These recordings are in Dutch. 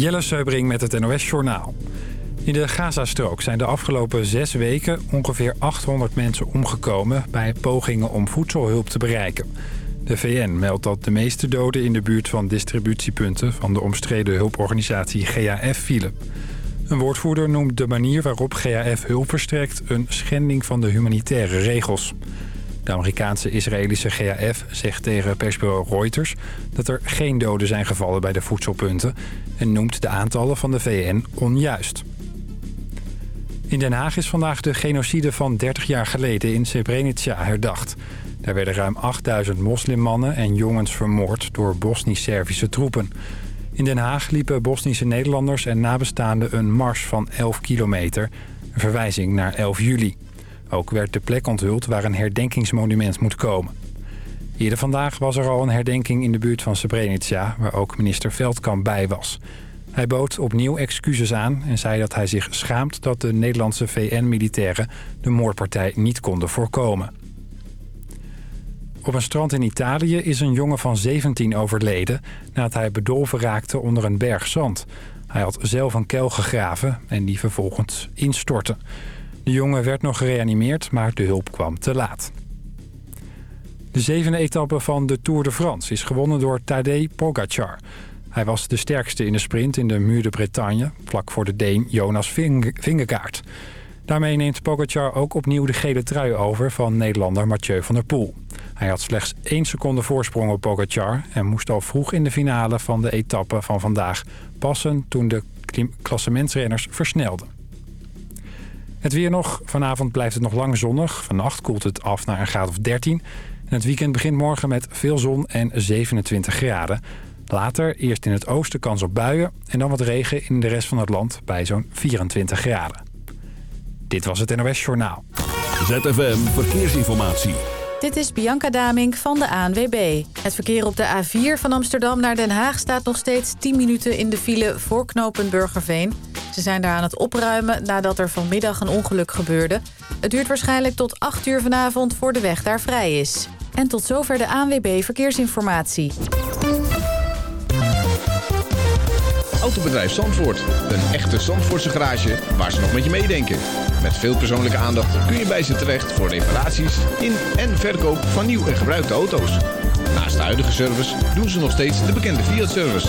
Jelle Seubring met het NOS Journaal. In de Gazastrook zijn de afgelopen zes weken ongeveer 800 mensen omgekomen... bij pogingen om voedselhulp te bereiken. De VN meldt dat de meeste doden in de buurt van distributiepunten... van de omstreden hulporganisatie GAF vielen. Een woordvoerder noemt de manier waarop GAF hulp verstrekt... een schending van de humanitaire regels. De Amerikaanse Israëlische GAF zegt tegen persbureau Reuters... dat er geen doden zijn gevallen bij de voedselpunten... en noemt de aantallen van de VN onjuist. In Den Haag is vandaag de genocide van 30 jaar geleden in Srebrenica herdacht. Daar werden ruim 8000 moslimmannen en jongens vermoord door Bosnisch-Servische troepen. In Den Haag liepen Bosnische Nederlanders en nabestaanden een mars van 11 kilometer. Een verwijzing naar 11 juli. Ook werd de plek onthuld waar een herdenkingsmonument moet komen. Eerder vandaag was er al een herdenking in de buurt van Srebrenica... waar ook minister Veldkamp bij was. Hij bood opnieuw excuses aan en zei dat hij zich schaamt... dat de Nederlandse VN-militairen de moordpartij niet konden voorkomen. Op een strand in Italië is een jongen van 17 overleden... nadat hij bedolven raakte onder een berg zand. Hij had zelf een kuil gegraven en die vervolgens instortte. De jongen werd nog gereanimeerd, maar de hulp kwam te laat. De zevende etappe van de Tour de France is gewonnen door Tadej Pogacar. Hij was de sterkste in de sprint in de Muur de Bretagne... vlak voor de Deen Jonas Vingegaard. Daarmee neemt Pogacar ook opnieuw de gele trui over... van Nederlander Mathieu van der Poel. Hij had slechts één seconde voorsprong op Pogacar... en moest al vroeg in de finale van de etappe van vandaag passen... toen de klassementsrenners versnelden. Het weer nog. Vanavond blijft het nog lang zonnig. Vannacht koelt het af naar een graad of 13. En het weekend begint morgen met veel zon en 27 graden. Later eerst in het oosten kans op buien... en dan wat regen in de rest van het land bij zo'n 24 graden. Dit was het NOS Journaal. ZFM Verkeersinformatie. Dit is Bianca Damink van de ANWB. Het verkeer op de A4 van Amsterdam naar Den Haag staat nog steeds 10 minuten in de file voor knooppunt Burgerveen. Ze zijn daar aan het opruimen nadat er vanmiddag een ongeluk gebeurde. Het duurt waarschijnlijk tot 8 uur vanavond voor de weg daar vrij is. En tot zover de ANWB Verkeersinformatie. Autobedrijf Zandvoort. Een echte Zandvoortse garage waar ze nog met je meedenken. Met veel persoonlijke aandacht kun je bij ze terecht voor reparaties in en verkoop van nieuw en gebruikte auto's. Naast de huidige service doen ze nog steeds de bekende Fiat-service.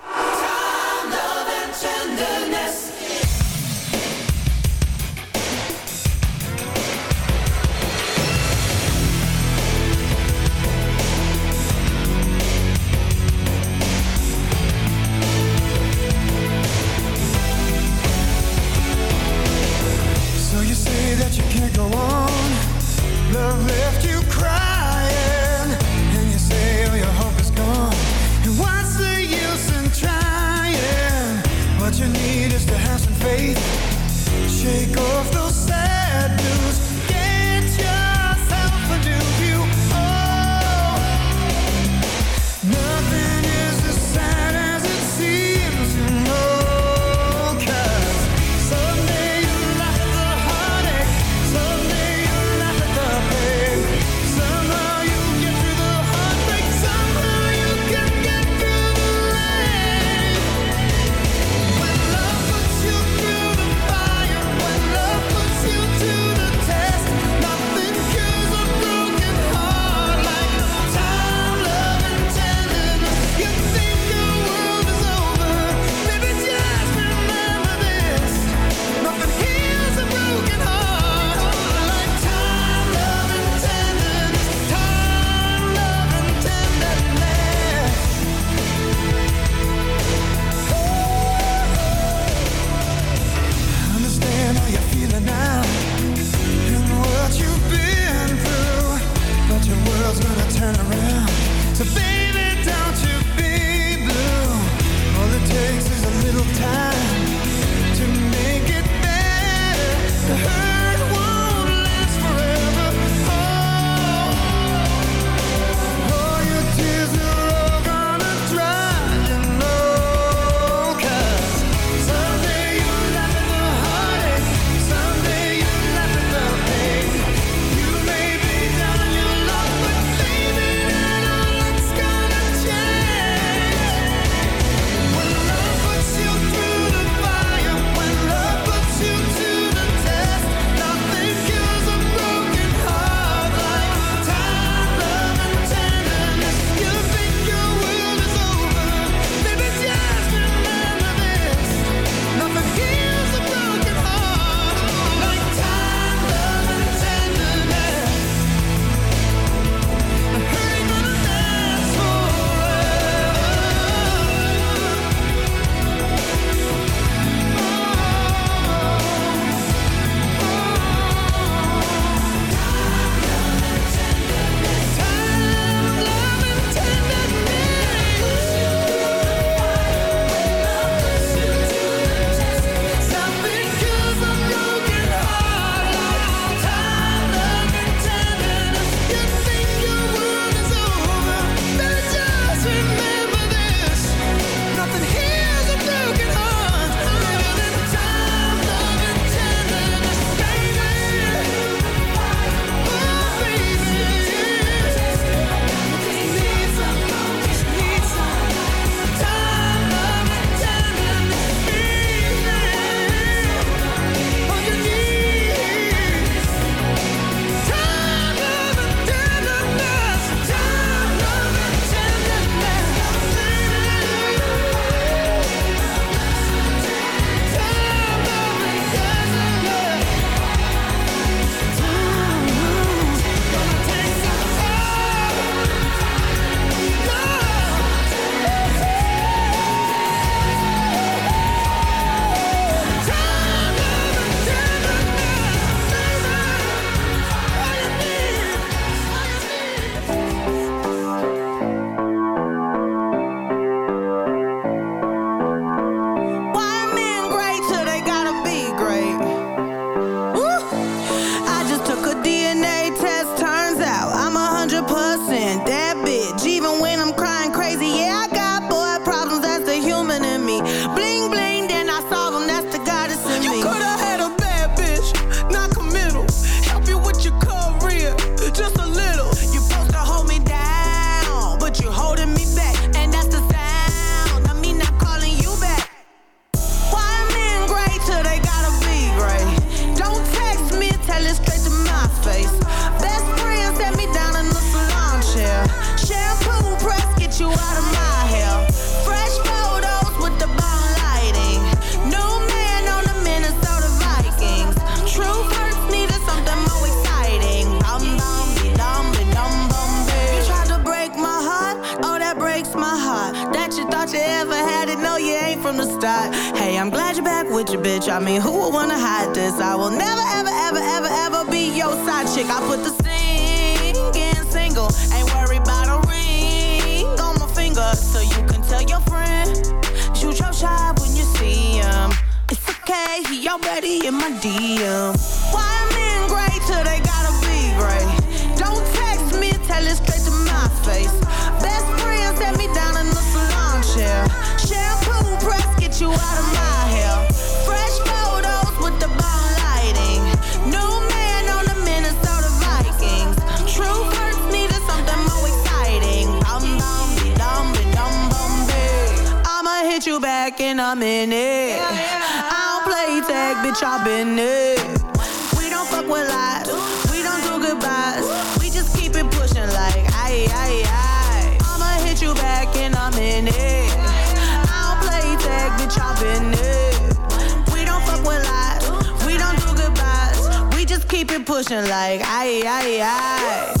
motion like aye, aye, aye.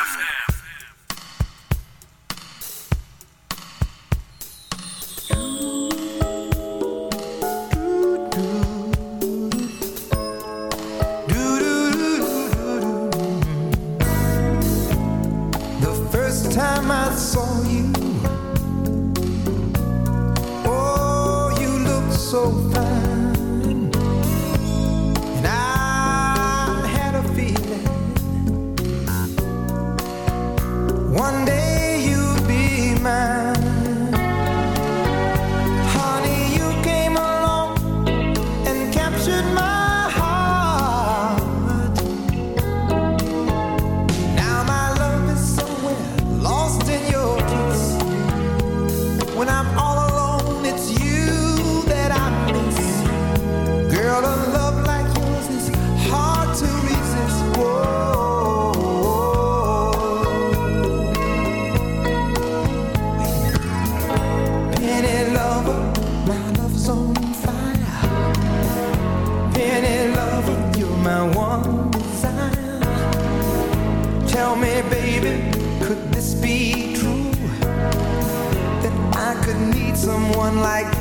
someone like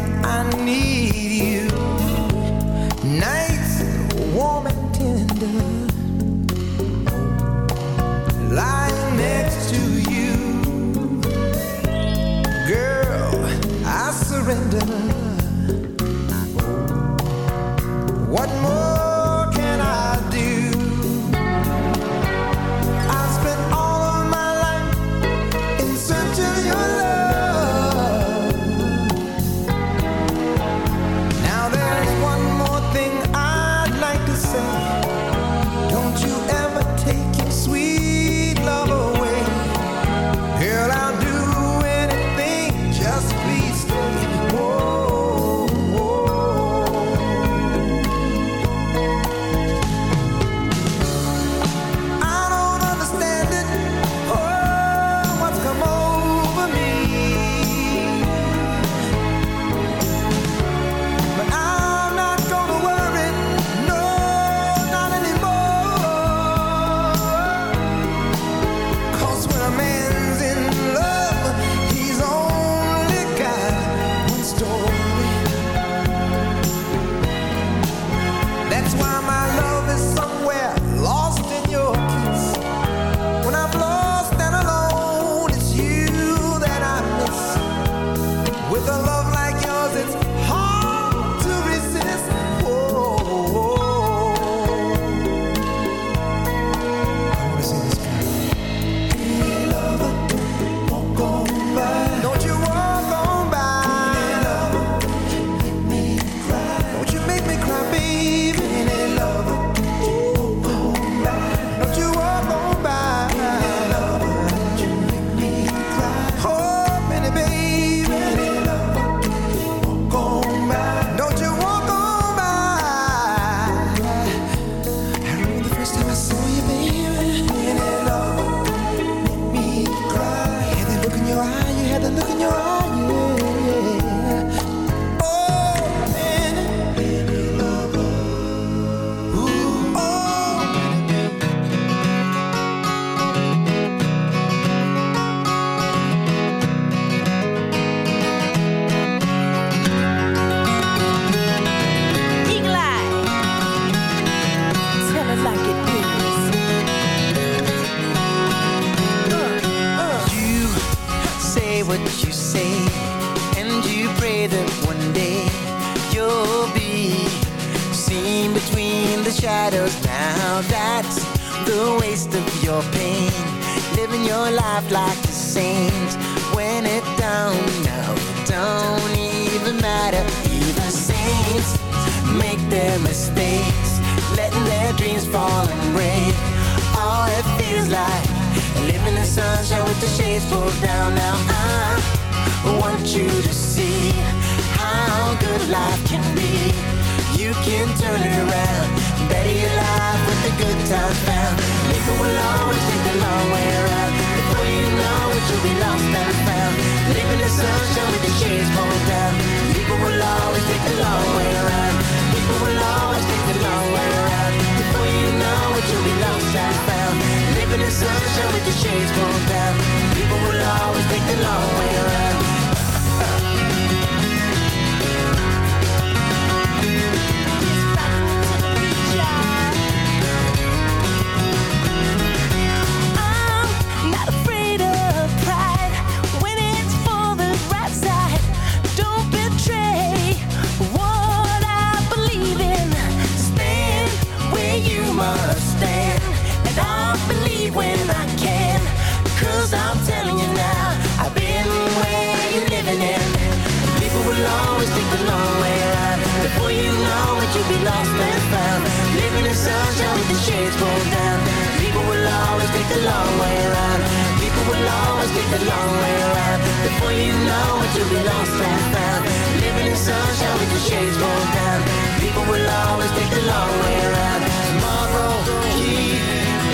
Sunshine with the shades pulled down. People will always take the long way around. People will always take the long way around. Before you know it, you'll be lost and found. Living in sunshine with the shades pulled down. People will always take the long way around. Tomorrow, he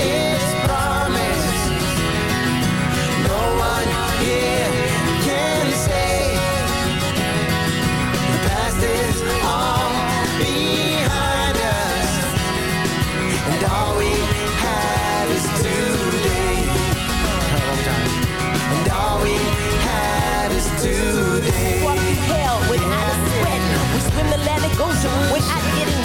its promise. No one here. it. When I get it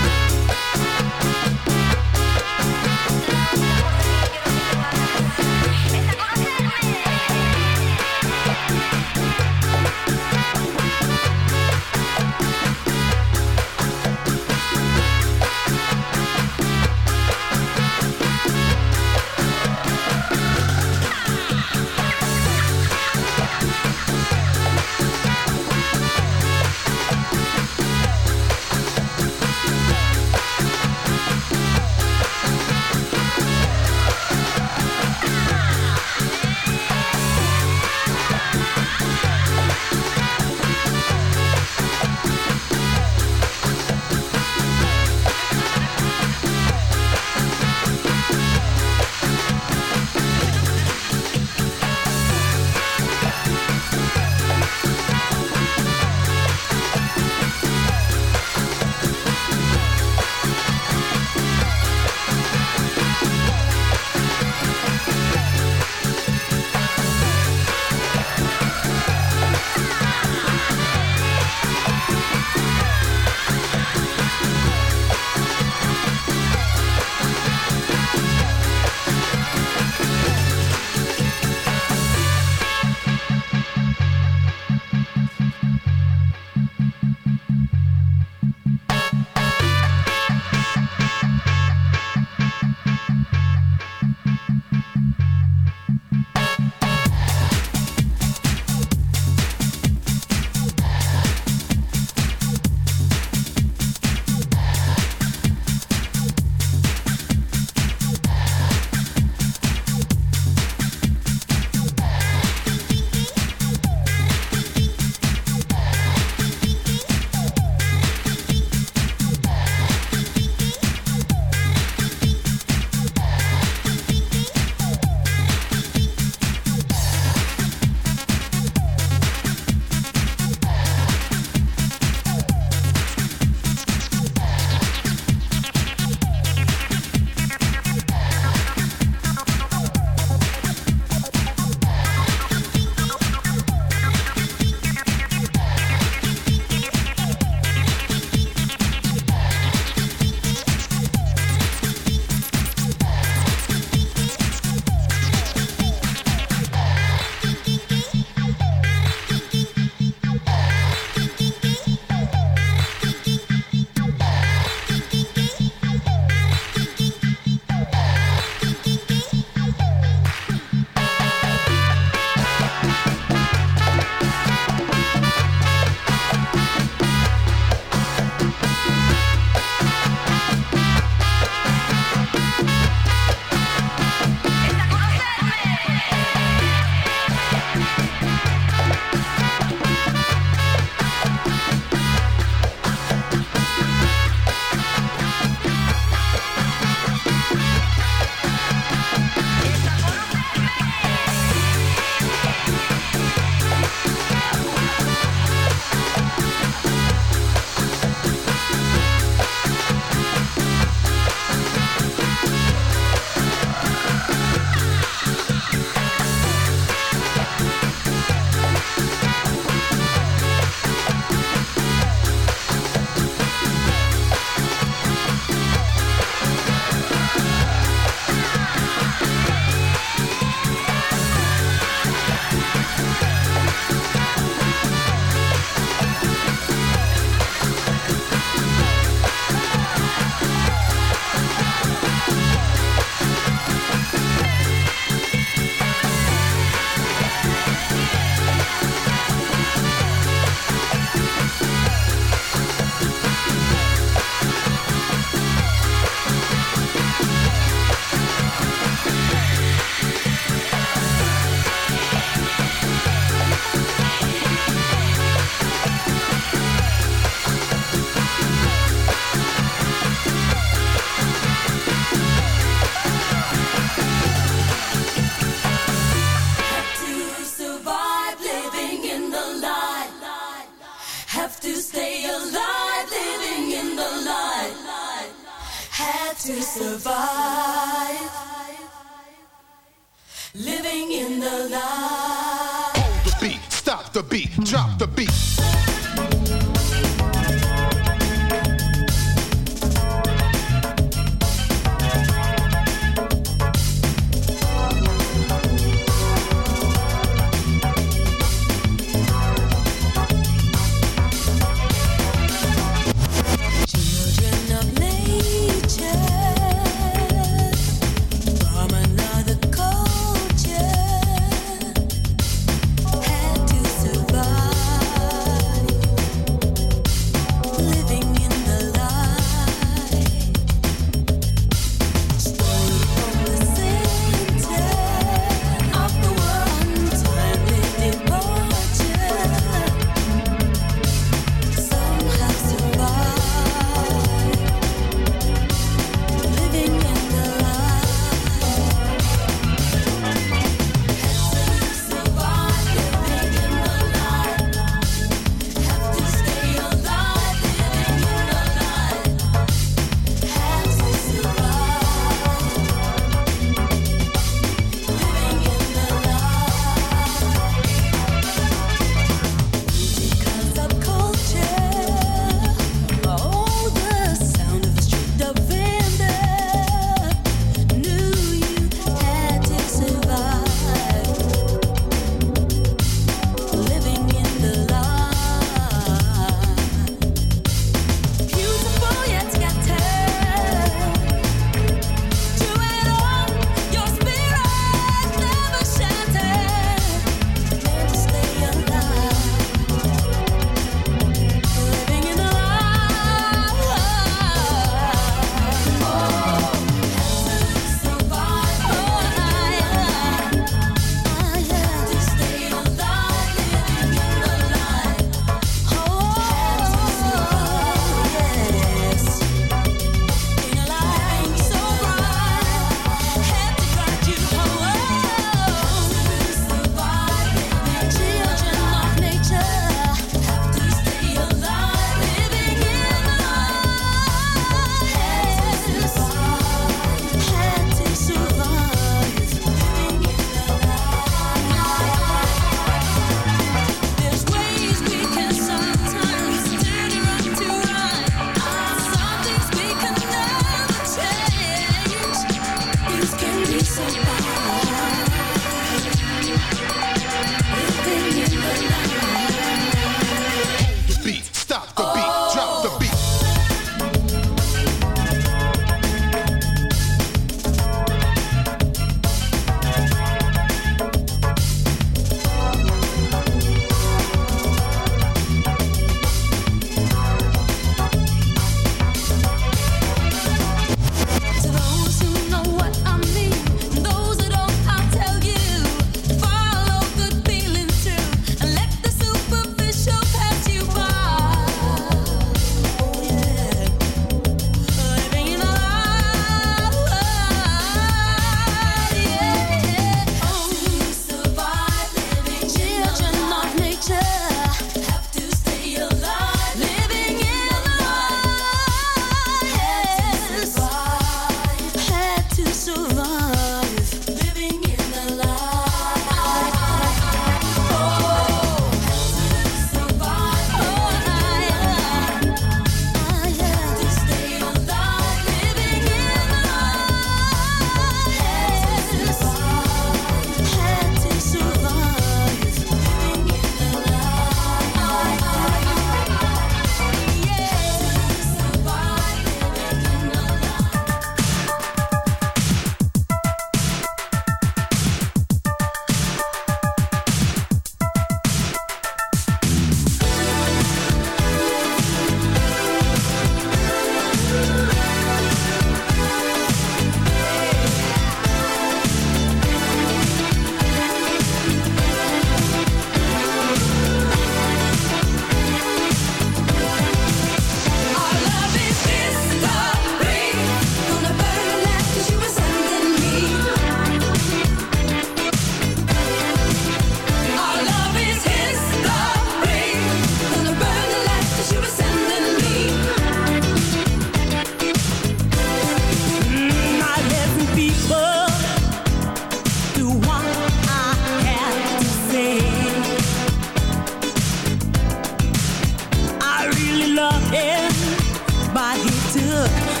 Look.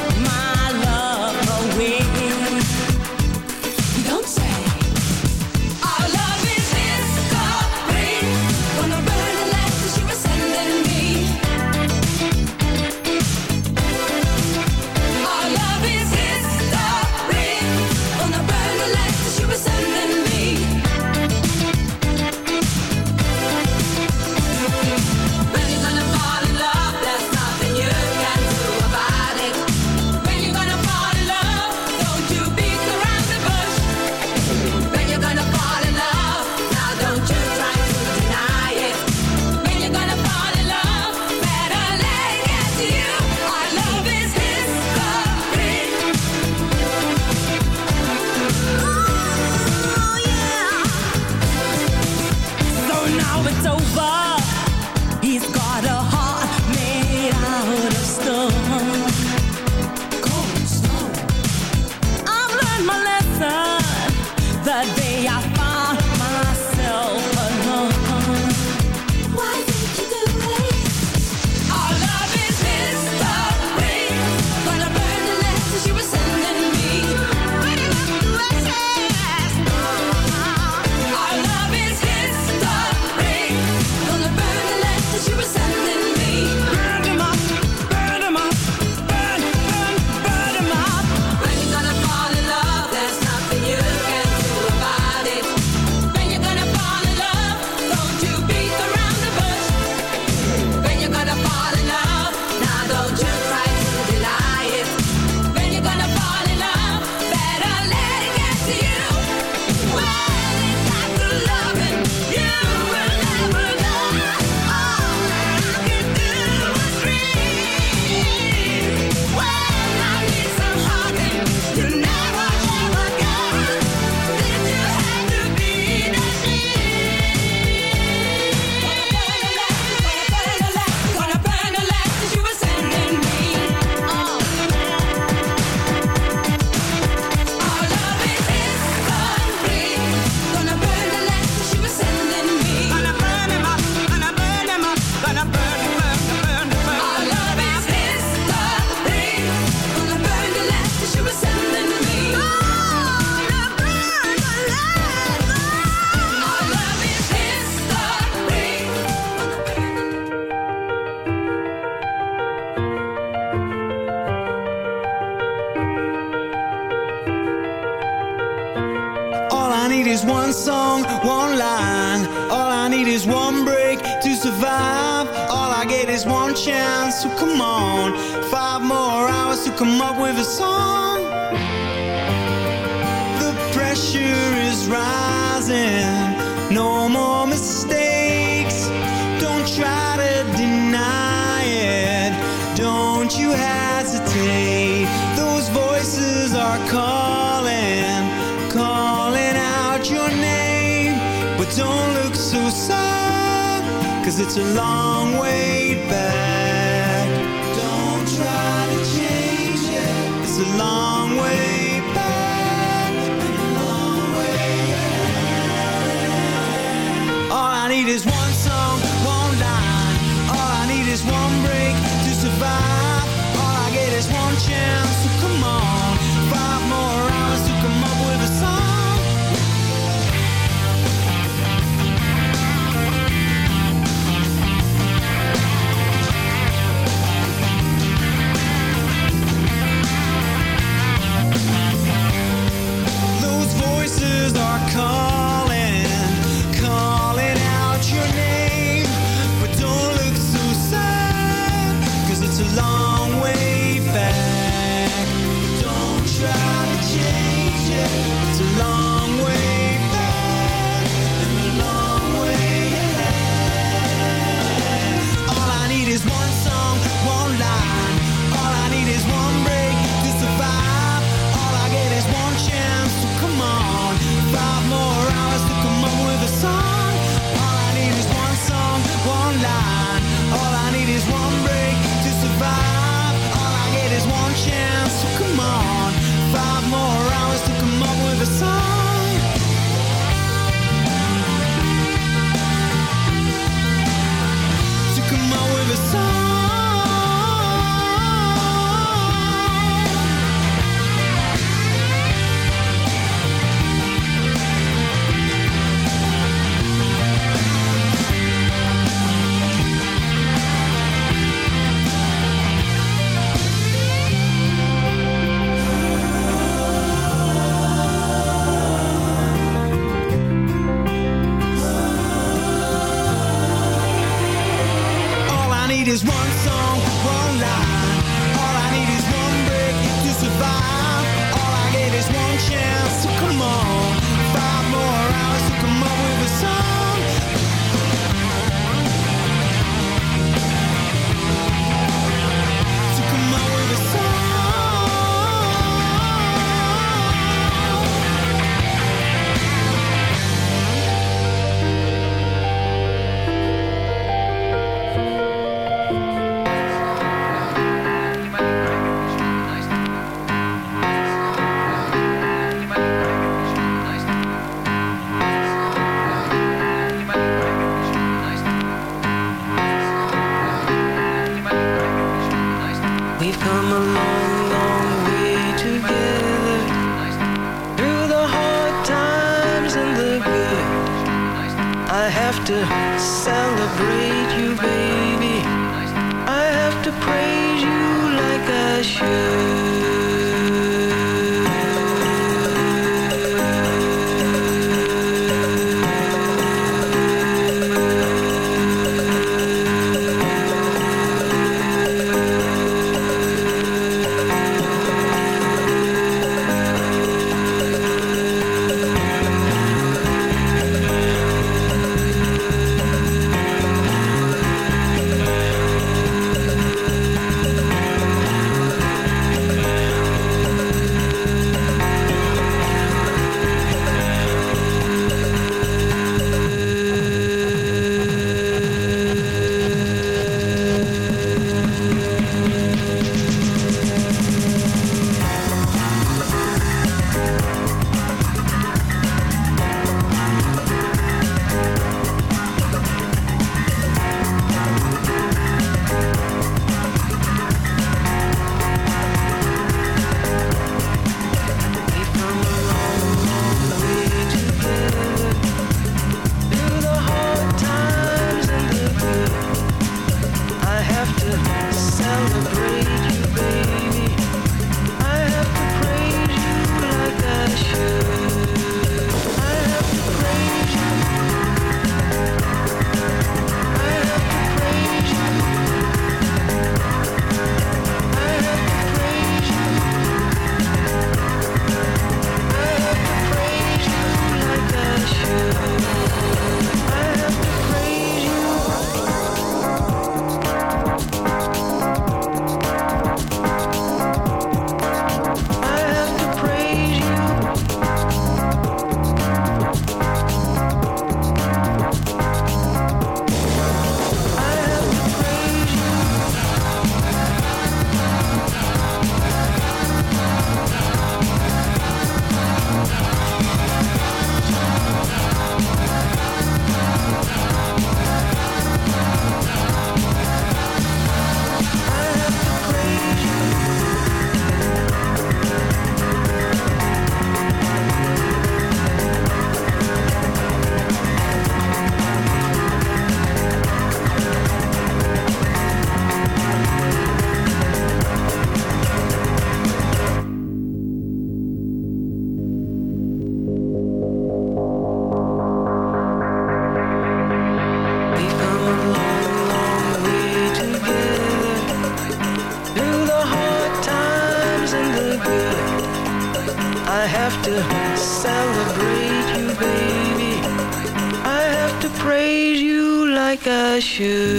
like a shoe.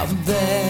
Out there.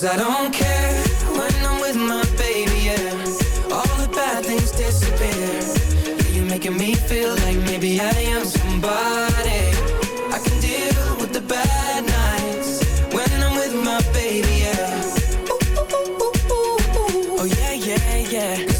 Cause I don't care when I'm with my baby, yeah. All the bad things disappear. Yeah, You're making me feel like maybe I am somebody. I can deal with the bad nights When I'm with my baby, yeah. Ooh, ooh, ooh, Oh yeah, yeah, yeah.